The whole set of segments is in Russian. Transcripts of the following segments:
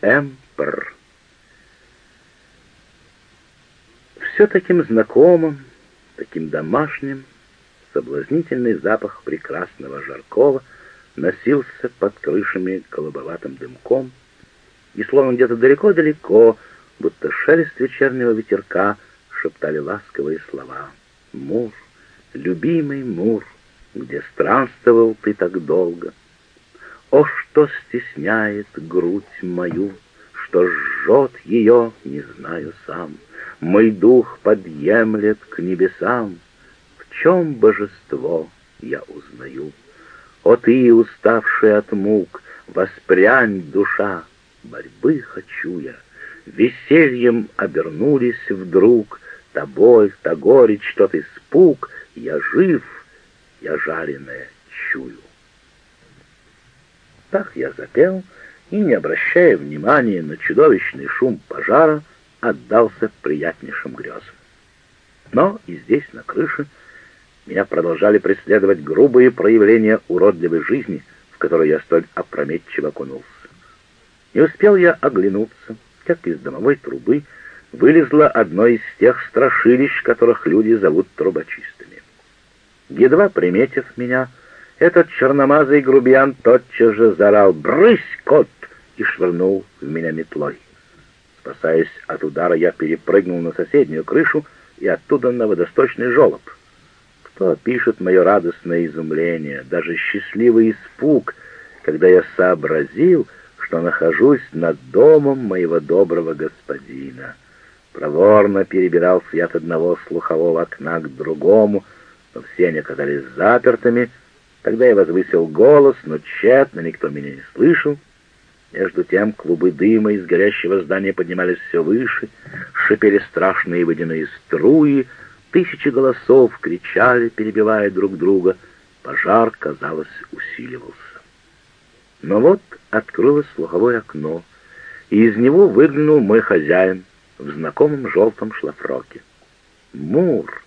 Эмпер. Все таким знакомым, таким домашним, соблазнительный запах прекрасного жаркого носился под крышами голубоватым дымком, и словно где-то далеко-далеко, будто шелест вечернего ветерка, шептали ласковые слова. «Мур, любимый Мур, где странствовал ты так долго? О, что стесняет грудь мою, что жжет ее, не знаю сам. Мой дух подъемлет к небесам, в чем божество я узнаю? О, ты, уставшая от мук, воспрянь, душа, борьбы хочу я. Весельем обернулись вдруг, та боль, та горечь, тот испуг. Я жив, я жареное чую. Так я запел и, не обращая внимания на чудовищный шум пожара, отдался приятнейшим грезам. Но и здесь, на крыше, меня продолжали преследовать грубые проявления уродливой жизни, в которую я столь опрометчиво окунулся. Не успел я оглянуться, как из домовой трубы вылезло одно из тех страшилищ, которых люди зовут трубочистами. Едва приметив меня, этот черномазый грубиян тотчас же заорал «Брысь, кот!» и швырнул в меня метлой. Спасаясь от удара, я перепрыгнул на соседнюю крышу и оттуда на водосточный желоб. Кто пишет мое радостное изумление, даже счастливый испуг, когда я сообразил, что нахожусь над домом моего доброго господина. Проворно перебирался я от одного слухового окна к другому, но все они оказались запертыми. Тогда я возвысил голос, но тщетно никто меня не слышал. Между тем клубы дыма из горящего здания поднимались все выше, шипели страшные водяные струи, тысячи голосов кричали, перебивая друг друга. Пожар, казалось, усиливался. Но вот открылось слуховое окно, и из него выглянул мой хозяин в знакомом желтом шлафроке. «Мур!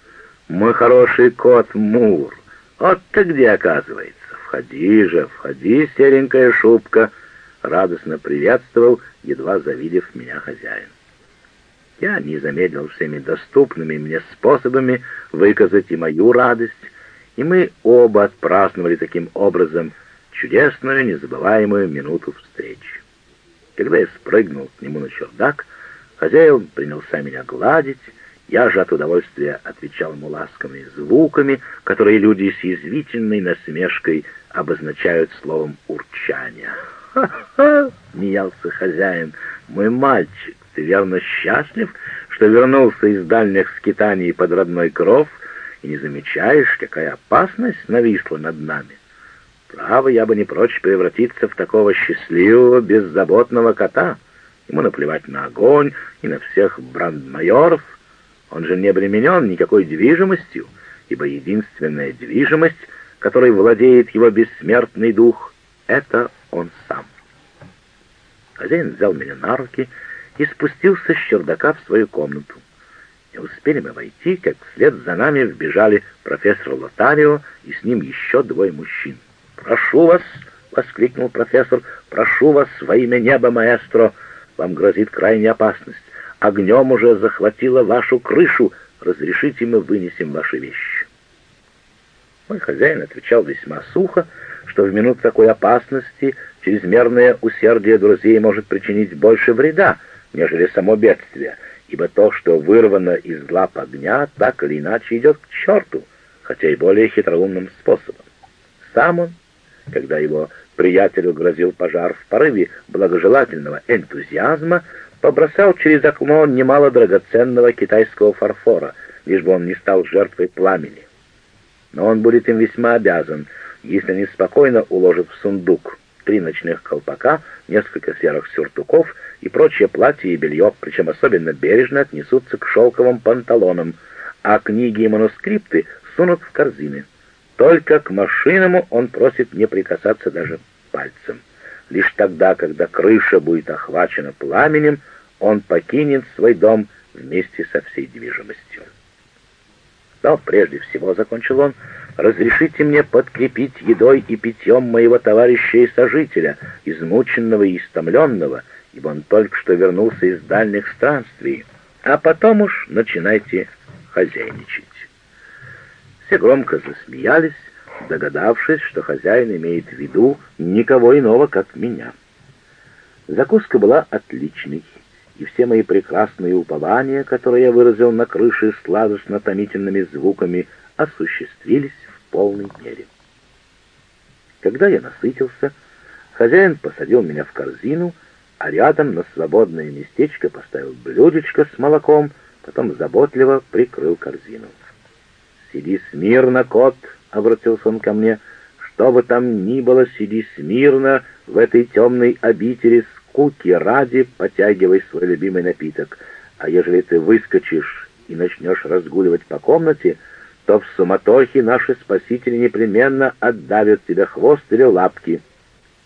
Мой хороший кот Мур! Вот ты где, оказывается! Входи же, входи, серенькая шубка!» Радостно приветствовал, едва завидев меня хозяин. Я не замедлил всеми доступными мне способами выказать и мою радость, и мы оба отпраздновали таким образом чудесную, незабываемую минуту встречи. Когда я спрыгнул к нему на чердак, хозяин принялся меня гладить, я же от удовольствия отвечал ему ласковыми звуками, которые люди с язвительной насмешкой обозначают словом «урчание». «Ха-ха!» — смеялся хозяин. «Мой мальчик, ты верно счастлив, что вернулся из дальних скитаний под родной кров и не замечаешь, какая опасность нависла над нами? Право, я бы не прочь превратиться в такого счастливого, беззаботного кота. Ему наплевать на огонь и на всех брандмайоров. Он же не обременен никакой движимостью, ибо единственная движимость, которой владеет его бессмертный дух, — это он сам. Хозяин взял меня на руки и спустился с чердака в свою комнату. Не успели мы войти, как вслед за нами вбежали профессор Лотарио и с ним еще двое мужчин. «Прошу вас!» — воскликнул профессор. «Прошу вас во имя неба, маэстро! Вам грозит крайняя опасность. Огнем уже захватило вашу крышу. Разрешите, мы вынесем ваши вещи». Мой хозяин отвечал весьма сухо, что в минут такой опасности чрезмерное усердие друзей может причинить больше вреда, нежели само бедствие, ибо то, что вырвано из лап огня, так или иначе идет к черту, хотя и более хитроумным способом. Сам он когда его приятелю грозил пожар в порыве благожелательного энтузиазма, побросал через окно немало драгоценного китайского фарфора, лишь бы он не стал жертвой пламени. Но он будет им весьма обязан, если неспокойно уложит в сундук три ночных колпака, несколько серых сюртуков и прочее платье и белье, причем особенно бережно отнесутся к шелковым панталонам, а книги и манускрипты сунут в корзины. Только к машинам он просит не прикасаться даже пальцем. Лишь тогда, когда крыша будет охвачена пламенем, он покинет свой дом вместе со всей движимостью. Но прежде всего, — закончил он, — разрешите мне подкрепить едой и питьем моего товарища и сожителя, измученного и истомленного, ибо он только что вернулся из дальних странствий, а потом уж начинайте хозяйничать. Все громко засмеялись, догадавшись, что хозяин имеет в виду никого иного, как меня. Закуска была отличной, и все мои прекрасные упования, которые я выразил на крыше сладостно-томительными звуками, осуществились в полной мере. Когда я насытился, хозяин посадил меня в корзину, а рядом на свободное местечко поставил блюдечко с молоком, потом заботливо прикрыл корзину. «Сиди смирно, кот!» — обратился он ко мне. «Что бы там ни было, сиди смирно в этой темной обители скуки ради, потягивай свой любимый напиток. А ежели ты выскочишь и начнешь разгуливать по комнате, то в суматохе наши спасители непременно отдавят тебе хвост или лапки.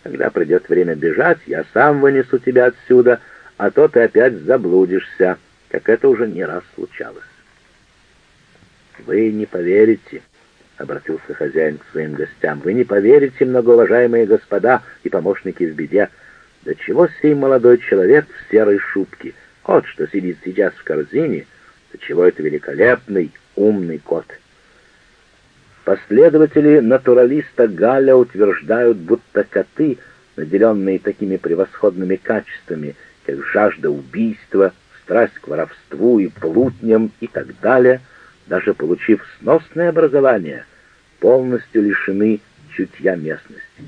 Когда придет время бежать, я сам вынесу тебя отсюда, а то ты опять заблудишься, как это уже не раз случалось. «Вы не поверите», — обратился хозяин к своим гостям, — «вы не поверите, многоуважаемые господа и помощники в беде, до чего сей молодой человек в серой шубке, кот, что сидит сейчас в корзине, до чего это великолепный, умный кот». Последователи натуралиста Галя утверждают, будто коты, наделенные такими превосходными качествами, как жажда убийства, страсть к воровству и плутням и так далее, даже получив сносное образование, полностью лишены чутья местности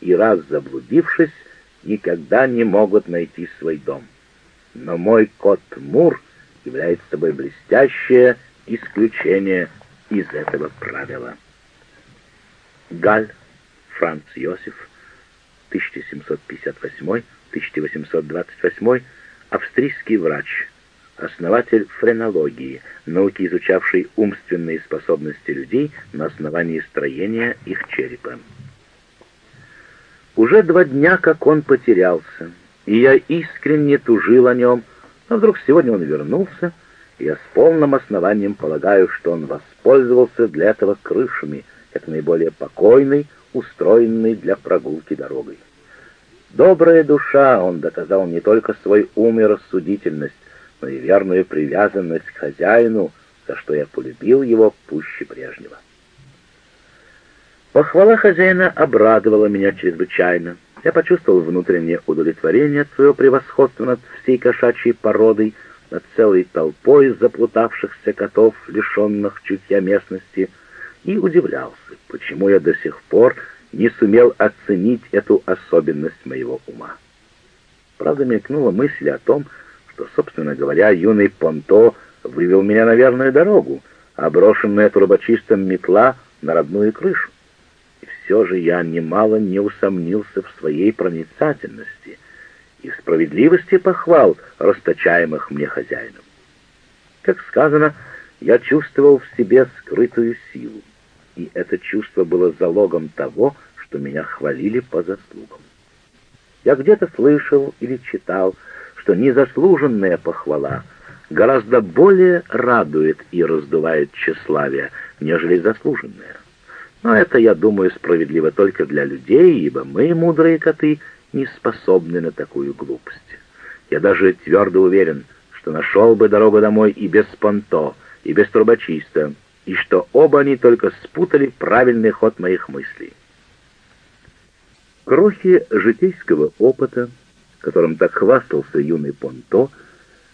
и, раз заблудившись, никогда не могут найти свой дом. Но мой кот Мур является собой блестящее исключение из этого правила. Галь Франц Йосиф, 1758-1828, австрийский врач, основатель френологии, науки, изучавшей умственные способности людей на основании строения их черепа. Уже два дня, как он потерялся, и я искренне тужил о нем, но вдруг сегодня он вернулся, и я с полным основанием полагаю, что он воспользовался для этого крышами, как наиболее покойной, устроенной для прогулки дорогой. Добрая душа, он доказал не только свой ум и рассудительность, но и верную привязанность к хозяину, за что я полюбил его пуще прежнего. Похвала хозяина обрадовала меня чрезвычайно. Я почувствовал внутреннее удовлетворение от своего превосходства над всей кошачьей породой, над целой толпой заплутавшихся котов, лишенных чутья местности, и удивлялся, почему я до сих пор не сумел оценить эту особенность моего ума. Правда, мелькнула мысль о том, что, собственно говоря, юный Понто вывел меня на верную дорогу, а брошенная трубочистом метла на родную крышу. И все же я немало не усомнился в своей проницательности и справедливости похвал, расточаемых мне хозяином. Как сказано, я чувствовал в себе скрытую силу, и это чувство было залогом того, что меня хвалили по заслугам. Я где-то слышал или читал, что незаслуженная похвала гораздо более радует и раздувает тщеславие, нежели заслуженная. Но это, я думаю, справедливо только для людей, ибо мы, мудрые коты, не способны на такую глупость. Я даже твердо уверен, что нашел бы дорогу домой и без понто, и без трубочиста, и что оба они только спутали правильный ход моих мыслей. Крохи житейского опыта, которым так хвастался юный Понто,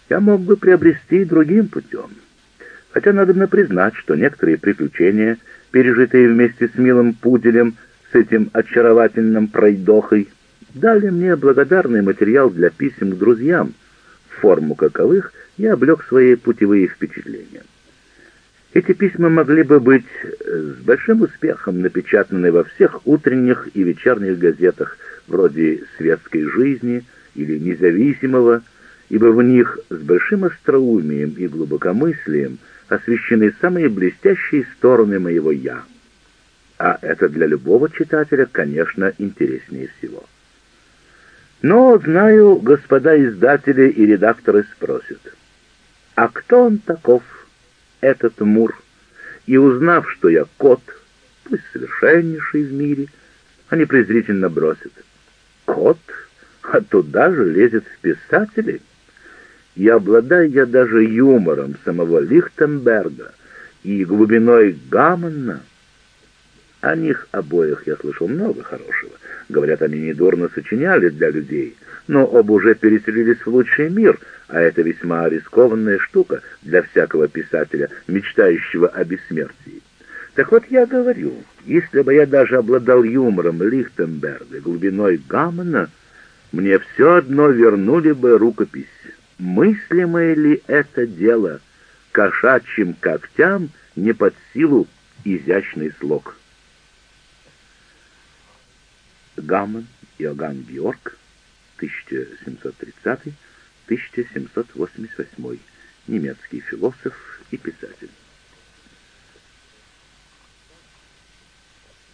я мог бы приобрести другим путем. Хотя надо признать, что некоторые приключения, пережитые вместе с милым пуделем, с этим очаровательным пройдохой, дали мне благодарный материал для писем к друзьям, форму каковых я облег свои путевые впечатления. Эти письма могли бы быть э, с большим успехом напечатаны во всех утренних и вечерних газетах, вроде «Светской жизни» или «Независимого», ибо в них с большим остроумием и глубокомыслием освещены самые блестящие стороны моего «я». А это для любого читателя, конечно, интереснее всего. Но, знаю, господа издатели и редакторы спросят, а кто он таков? этот Мур, и узнав, что я кот, пусть совершеннейший в мире, они презрительно бросят. Кот? А туда же лезет в писатели. И обладая я даже юмором самого Лихтенберга и глубиной Гаммона, о них обоих я слышал много хорошего. Говорят, они недурно сочиняли для людей, но оба уже переселились в лучший мир, а это весьма рискованная штука для всякого писателя, мечтающего о бессмертии. Так вот я говорю, если бы я даже обладал юмором Лихтенберга, глубиной Гаммона, мне все одно вернули бы рукопись. Мыслимое ли это дело кошачьим когтям не под силу изящный слог? Гаммон Иоганн Георг, 1730-1788, немецкий философ и писатель.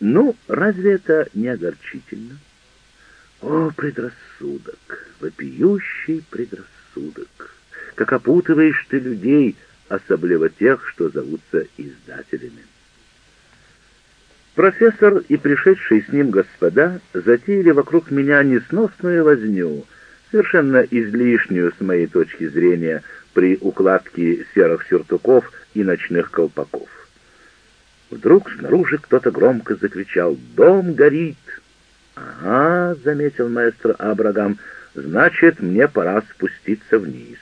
Ну, разве это не огорчительно? О, предрассудок, вопиющий предрассудок! Как опутываешь ты людей, особливо тех, что зовутся издателями. Профессор и пришедшие с ним господа затеяли вокруг меня несносную возню, совершенно излишнюю с моей точки зрения при укладке серых сюртуков и ночных колпаков. Вдруг снаружи кто-то громко закричал «Дом горит!» «Ага», — заметил маэстро Абрагам, — «значит, мне пора спуститься вниз.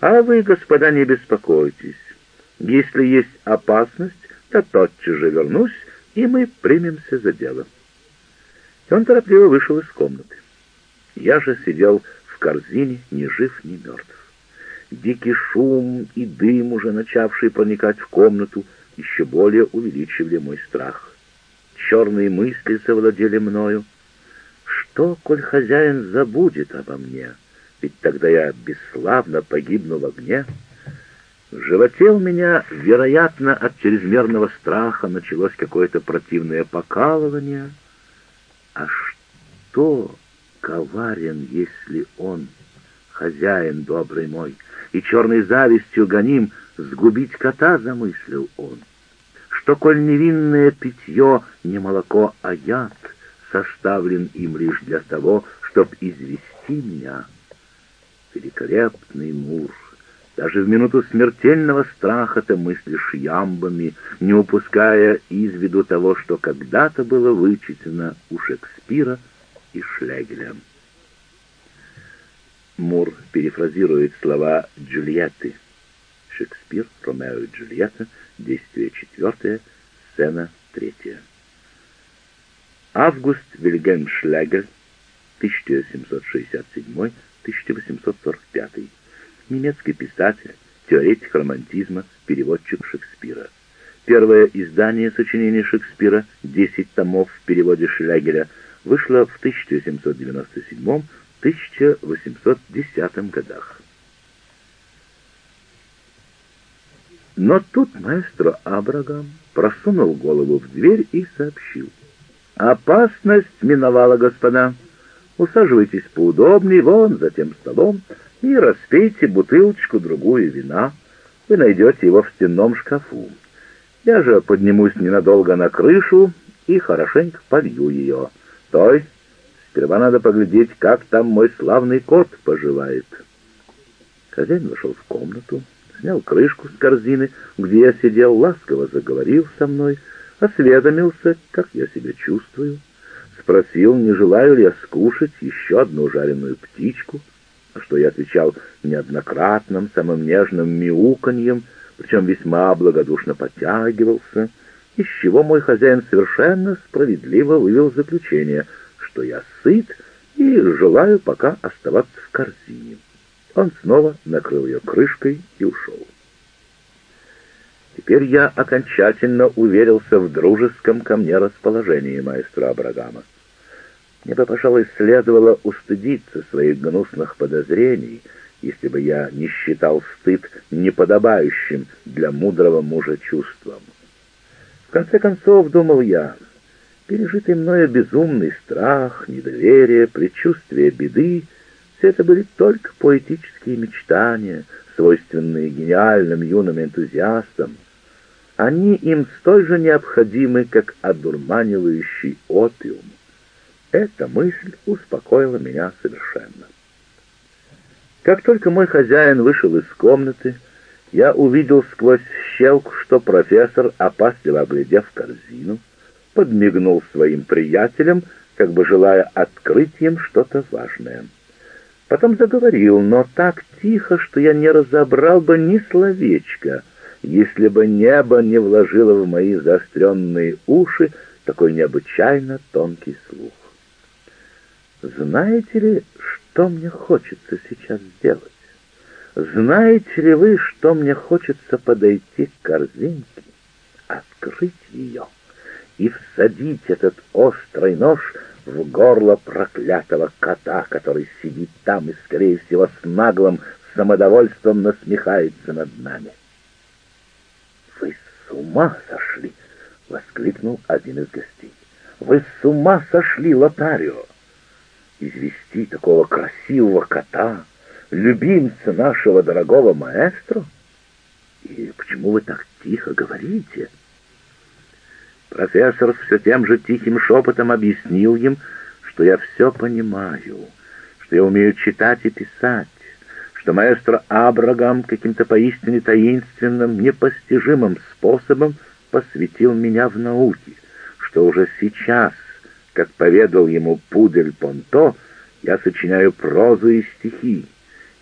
А вы, господа, не беспокойтесь. Если есть опасность, то тотчас же вернусь, и мы примемся за дело». И он торопливо вышел из комнаты. Я же сидел в корзине, ни жив, ни мертв. Дикий шум и дым, уже начавший проникать в комнату, — еще более увеличивали мой страх. Черные мысли завладели мною. Что, коль хозяин забудет обо мне? Ведь тогда я бесславно погибну в огне. В животе у меня, вероятно, от чрезмерного страха началось какое-то противное покалывание. А что коварен, если он, хозяин добрый мой, и черной завистью гоним, сгубить кота замыслил он? Что, коль невинное питье не молоко, а яд, составлен им лишь для того, чтоб извести меня? Великолепный Мур, даже в минуту смертельного страха ты мыслишь ямбами, не упуская из виду того, что когда-то было вычислено у Шекспира и Шлегеля. Мур перефразирует слова Джульетты. Шекспир, Ромео и Джульетта, действие четвертое, сцена третья. Август Вильгельм Шлегель, 1767-1845, немецкий писатель, теоретик романтизма, переводчик Шекспира. Первое издание сочинений Шекспира, 10 томов в переводе Шлегеля, вышло в 1797-1810 годах. Но тут маэстро Абрагам просунул голову в дверь и сообщил. «Опасность миновала, господа. Усаживайтесь поудобнее, вон за тем столом, и распейте бутылочку-другую вина. Вы найдете его в стенном шкафу. Я же поднимусь ненадолго на крышу и хорошенько полью ее. Стой! Сперва надо поглядеть, как там мой славный кот поживает». Хозяин вошел в комнату, снял крышку с корзины, где я сидел, ласково заговорил со мной, осведомился, как я себя чувствую, спросил, не желаю ли я скушать еще одну жареную птичку, на что я отвечал неоднократным, самым нежным мяуканьем, причем весьма благодушно подтягивался, из чего мой хозяин совершенно справедливо вывел заключение, что я сыт и желаю пока оставаться в корзине. Он снова накрыл ее крышкой и ушел. Теперь я окончательно уверился в дружеском ко мне расположении маэстро Абрагама. Мне бы, пожалуй, следовало устыдиться своих гнусных подозрений, если бы я не считал стыд неподобающим для мудрого мужа чувством. В конце концов, думал я, пережитый мною безумный страх, недоверие, предчувствие беды — все это были только поэтические мечтания, свойственные гениальным юным энтузиастам. Они им столь же необходимы, как одурманивающий опиум. Эта мысль успокоила меня совершенно. Как только мой хозяин вышел из комнаты, я увидел сквозь щелку, что профессор, опасливо оглядев корзину, подмигнул своим приятелям, как бы желая открыть им что-то важное. Потом заговорил, но так тихо, что я не разобрал бы ни словечка, если бы небо не вложило в мои заостренные уши такой необычайно тонкий слух. Знаете ли, что мне хочется сейчас сделать? Знаете ли вы, что мне хочется подойти к корзинке, открыть ее и всадить этот острый нож в горло проклятого кота, который сидит там и, скорее всего, с наглым самодовольством насмехается над нами? «Вы с ума сошли!» — воскликнул один из гостей. «Вы с ума сошли, Лотарио! Извести такого красивого кота, любимца нашего дорогого маэстро? И почему вы так тихо говорите?» Профессор все тем же тихим шепотом объяснил им, что я все понимаю, что я умею читать и писать, что маэстро Абрагам каким-то поистине таинственным, непостижимым способом посвятил меня в науки, что уже сейчас, как поведал ему Пудель Понто, я сочиняю прозу и стихи,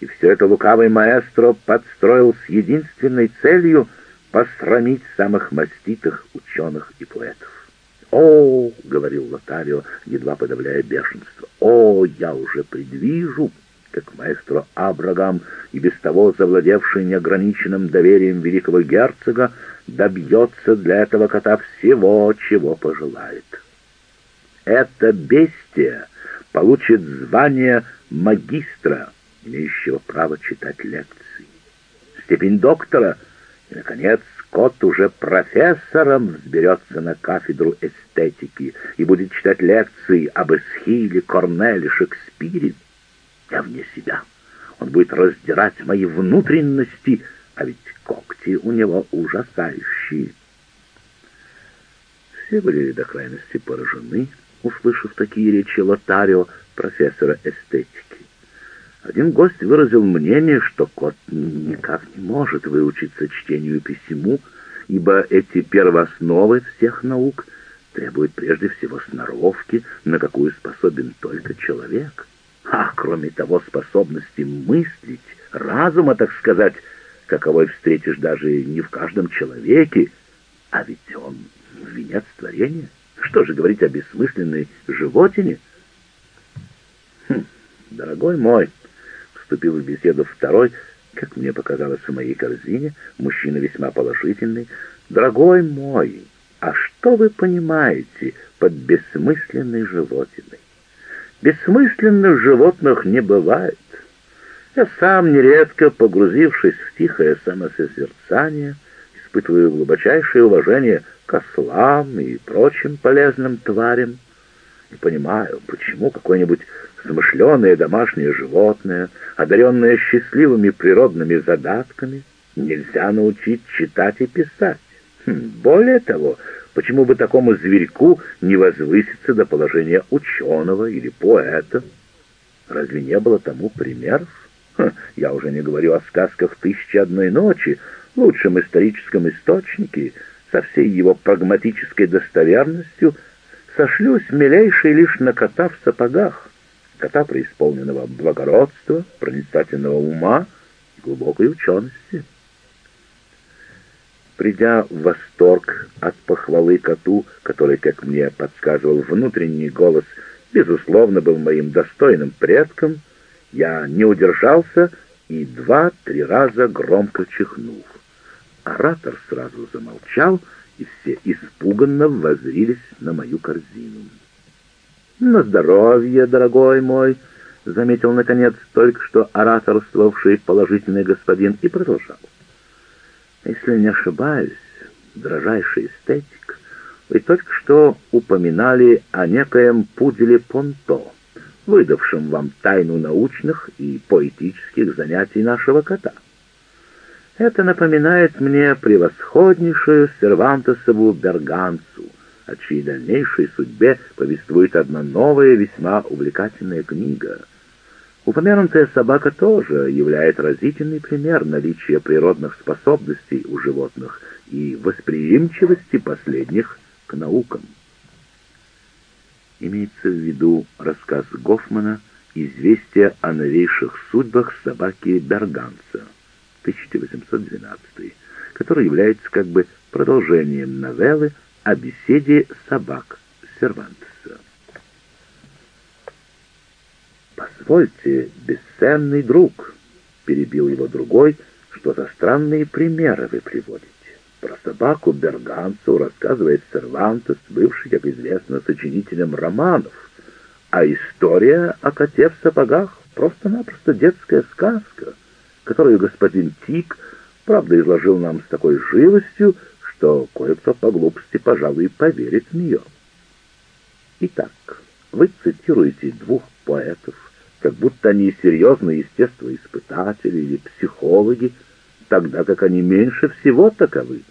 и все это лукавый маэстро подстроил с единственной целью — посрамить самых маститых ученых и поэтов. «О, — говорил Лотарио, едва подавляя бешенство, — о, я уже предвижу, как маэстро Абрагам, и без того завладевший неограниченным доверием великого герцога, добьется для этого кота всего, чего пожелает. Это бестия получит звание магистра, имеющего право читать лекции. Степень доктора — и, наконец, Скотт уже профессором взберется на кафедру эстетики и будет читать лекции об Эсхиле, Корнеле, Шекспире. Я вне себя. Он будет раздирать мои внутренности, а ведь когти у него ужасающие. Все были до крайности поражены, услышав такие речи Лотарио, профессора эстетики. Один гость выразил мнение, что кот никак не может выучиться чтению и письму, ибо эти первоосновы всех наук требуют прежде всего сноровки, на какую способен только человек. А кроме того, способности мыслить, разума, так сказать, каковой встретишь даже не в каждом человеке, а ведь он венец творения. Что же говорить о бессмысленной животине? Хм, дорогой мой, вступил в беседу второй, как мне показалось в моей корзине, мужчина весьма положительный. «Дорогой мой, а что вы понимаете под бессмысленной животиной? Бессмысленных животных не бывает. Я сам нередко, погрузившись в тихое самосозерцание, испытываю глубочайшее уважение к ослам и прочим полезным тварям, и понимаю, почему какой-нибудь смышленое домашнее животное, одаренное счастливыми природными задатками, нельзя научить читать и писать. Хм, более того, почему бы такому зверьку не возвыситься до положения ученого или поэта? Разве не было тому примеров? Я уже не говорю о сказках «Тысячи одной ночи», лучшем историческом источнике, со всей его прагматической достоверностью, сошлюсь милейший лишь на кота в сапогах кота преисполненного благородства, проницательного ума и глубокой учености. Придя в восторг от похвалы коту, который, как мне подсказывал внутренний голос, безусловно, был моим достойным предком, я не удержался и два-три раза громко чихнул. Оратор сразу замолчал, и все испуганно воззрились на мою корзину. «На здоровье, дорогой мой!» — заметил, наконец, только что ораторствовавший положительный господин и продолжал. «Если не ошибаюсь, дрожайший эстетик, вы только что упоминали о некоем пуделе Понто, выдавшем вам тайну научных и поэтических занятий нашего кота. Это напоминает мне превосходнейшую сервантесову берганцу — о чьей дальнейшей судьбе повествует одна новая, весьма увлекательная книга. Упомянутая собака тоже является разительный пример наличия природных способностей у животных и восприимчивости последних к наукам. Имеется в виду рассказ Гофмана «Известие о новейших судьбах собаки Берганца» 1812, который является как бы продолжением новеллы о беседе собак Сервантеса. «Позвольте, бесценный друг», — перебил его другой, — «что за странные примеры вы приводите? Про собаку Берганцу рассказывает Сервантес, бывший, как известно, сочинителем романов, а история о коте в сапогах — просто-напросто детская сказка, которую господин Тик, правда, изложил нам с такой живостью, что кое-кто по глупости, пожалуй, поверит в нее. Итак, вы цитируете двух поэтов, как будто они серьезные естествоиспытатели или психологи, тогда как они меньше всего таковы.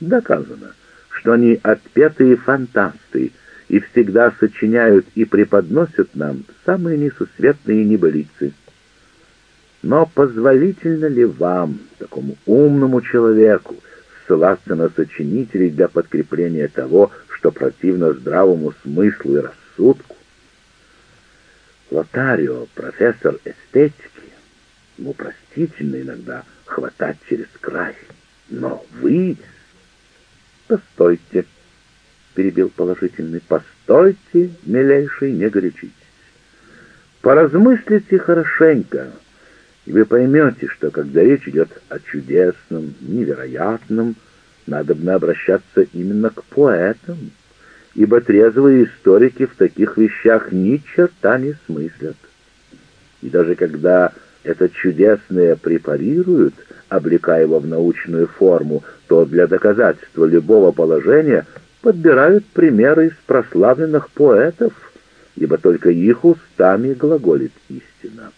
Доказано, что они отпетые фантасты и всегда сочиняют и преподносят нам самые несусветные небылицы. Но позволительно ли вам, такому умному человеку, ссылаться на сочинителей для подкрепления того, что противно здравому смыслу и рассудку. Лотарио, профессор эстетики, ему простительно иногда хватать через край. Но вы... Постойте, перебил положительный, постойте, милейший, не горячитесь. Поразмыслите хорошенько, и вы поймете, что когда речь идет о чудесном, невероятном, надо бы обращаться именно к поэтам, ибо трезвые историки в таких вещах ни черта не смыслят. И даже когда это чудесное препарируют, облекая его в научную форму, то для доказательства любого положения подбирают примеры из прославленных поэтов, ибо только их устами глаголит истина.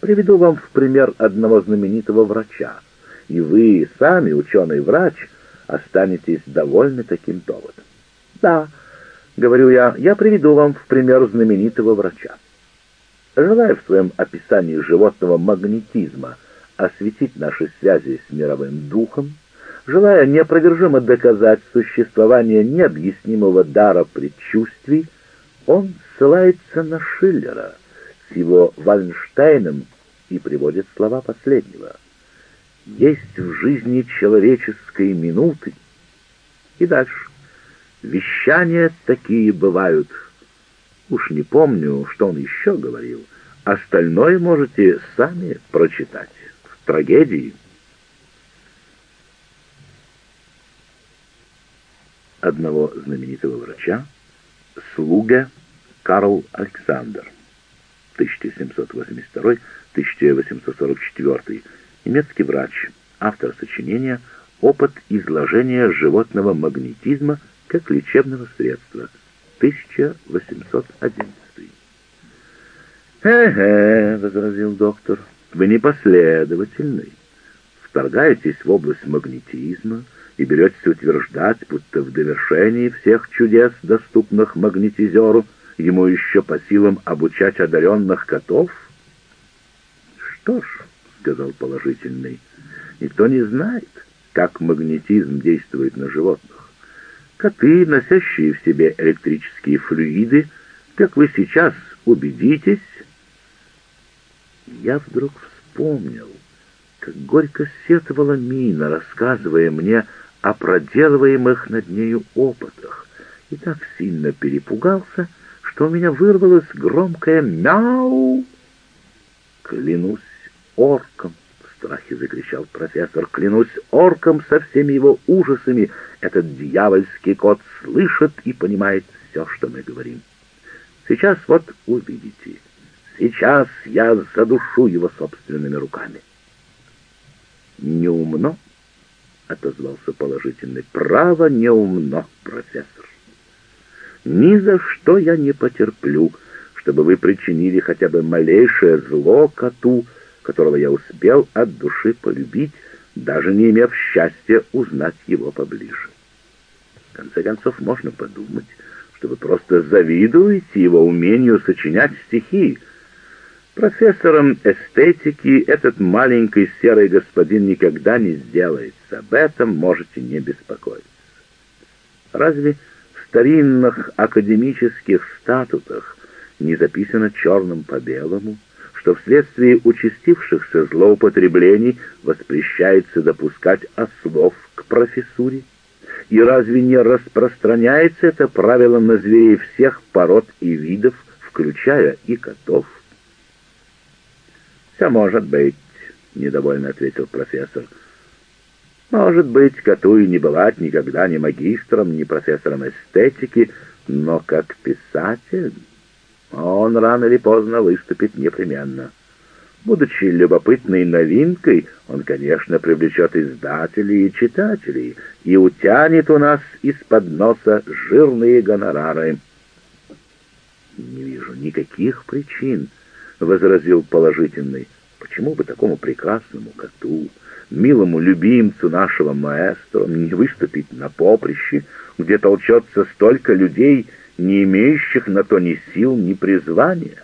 Приведу вам в пример одного знаменитого врача, и вы, сами ученый-врач, останетесь довольны таким доводом. Да, говорю я, я приведу вам в пример знаменитого врача. Желая в своем описании животного магнетизма осветить наши связи с мировым духом, желая неопровержимо доказать существование необъяснимого дара предчувствий, он ссылается на Шиллера — с его Вальнштейном и приводит слова последнего. «Есть в жизни человеческой минуты». И дальше. «Вещания такие бывают». Уж не помню, что он еще говорил. Остальное можете сами прочитать. В трагедии. Одного знаменитого врача, слуга Карл Александр. 1782-1844, немецкий врач, автор сочинения «Опыт изложения животного магнетизма как лечебного средства», 1811. «Э-э», — возразил доктор, — «вы непоследовательны. Вторгаетесь в область магнетизма и беретесь утверждать, будто в довершении всех чудес, доступных магнетизеру, — ему еще по силам обучать одаренных котов? Что ж, — сказал положительный, — никто не знает, как магнетизм действует на животных. Коты, носящие в себе электрические флюиды, как вы сейчас убедитесь... Я вдруг вспомнил, как горько сетовала Мина, рассказывая мне о проделываемых над нею опытах, и так сильно перепугался, что у меня вырвалось громкое «мяу». «Клянусь орком!» — в страхе закричал профессор. «Клянусь орком со всеми его ужасами! Этот дьявольский кот слышит и понимает все, что мы говорим. Сейчас вот увидите. Сейчас я задушу его собственными руками». «Неумно?» — отозвался положительный. «Право неумно, профессор. Ни за что я не потерплю, чтобы вы причинили хотя бы малейшее зло коту, которого я успел от души полюбить, даже не имев счастья узнать его поближе. конце концов, можно подумать, что вы просто завидуете его умению сочинять стихи. Профессором эстетики этот маленький серый господин никогда не сделается. Об этом можете не беспокоиться. Разве в старинных академических статутах не записано черным по белому, что вследствие участившихся злоупотреблений воспрещается допускать ослов к профессуре? И разве не распространяется это правило на зверей всех пород и видов, включая и котов? «Все может быть», — недовольно ответил профессор. «Может быть, коту и не бывать никогда ни магистром, ни профессором эстетики, но как писатель он рано или поздно выступит непременно». Будучи любопытной новинкой, он, конечно, привлечет издателей и читателей и утянет у нас из-под носа жирные гонорары. «Не вижу никаких причин», — возразил положительный. «Почему бы такому прекрасному коту, милому любимцу нашего маэстро, не выступить на поприще, где толчется столько людей, не имеющих на то ни сил, ни призвания?»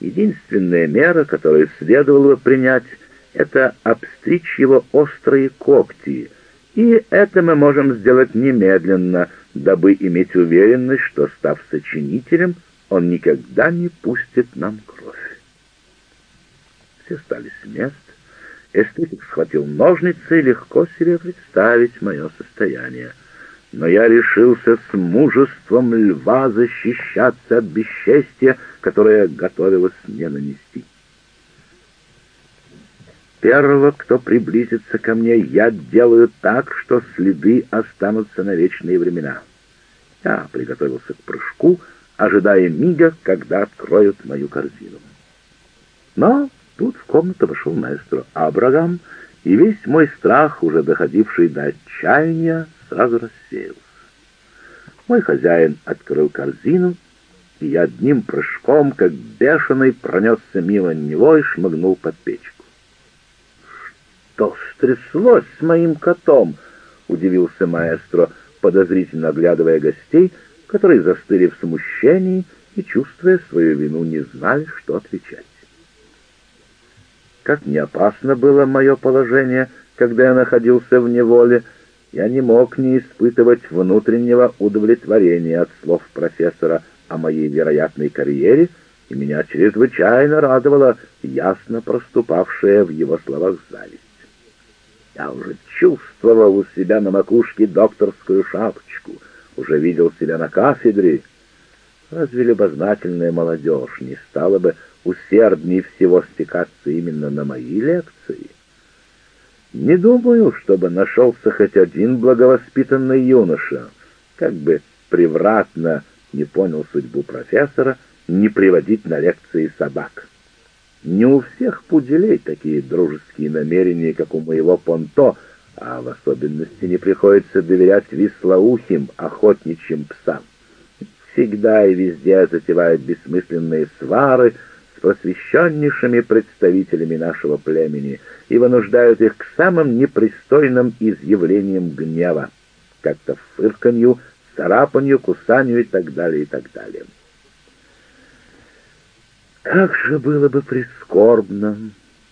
Единственная мера, которую следовало принять, это обстричь его острые когти, и это мы можем сделать немедленно, дабы иметь уверенность, что, став сочинителем, он никогда не пустит нам кровь. Все стали с мест. Эстетик схватил ножницы и легко себе представить мое состояние — но я решился с мужеством льва защищаться от бесчестия, которое готовилось мне нанести. Первого, кто приблизится ко мне, я делаю так, что следы останутся на вечные времена. Я приготовился к прыжку, ожидая мига, когда откроют мою корзину. Но тут в комнату вошел маэстро Абрагам, и весь мой страх, уже доходивший до отчаяния, сразу рассеялся. Мой хозяин открыл корзину, и я одним прыжком, как бешеный, пронесся мимо него и шмыгнул под печку. «Что стряслось с моим котом?» — удивился маэстро, подозрительно оглядывая гостей, которые застыли в смущении и, чувствуя свою вину, не знали, что отвечать. Как не опасно было мое положение, когда я находился в неволе, я не мог не испытывать внутреннего удовлетворения от слов профессора о моей вероятной карьере, и меня чрезвычайно радовала ясно проступавшая в его словах зависть. Я уже чувствовал у себя на макушке докторскую шапочку, уже видел себя на кафедре. Разве любознательная молодежь не стала бы усерднее всего стекаться именно на мои лекции? Не думаю, чтобы нашелся хоть один благовоспитанный юноша, как бы превратно не понял судьбу профессора, не приводить на лекции собак. Не у всех пуделей такие дружеские намерения, как у моего Понто, а в особенности не приходится доверять вислоухим охотничьим псам. Всегда и везде затевают бессмысленные свары, просвещеннейшими представителями нашего племени и вынуждают их к самым непристойным изъявлениям гнева, как-то фырканью, царапанью, кусанию и так далее, и так далее. Как же было бы прискорбно,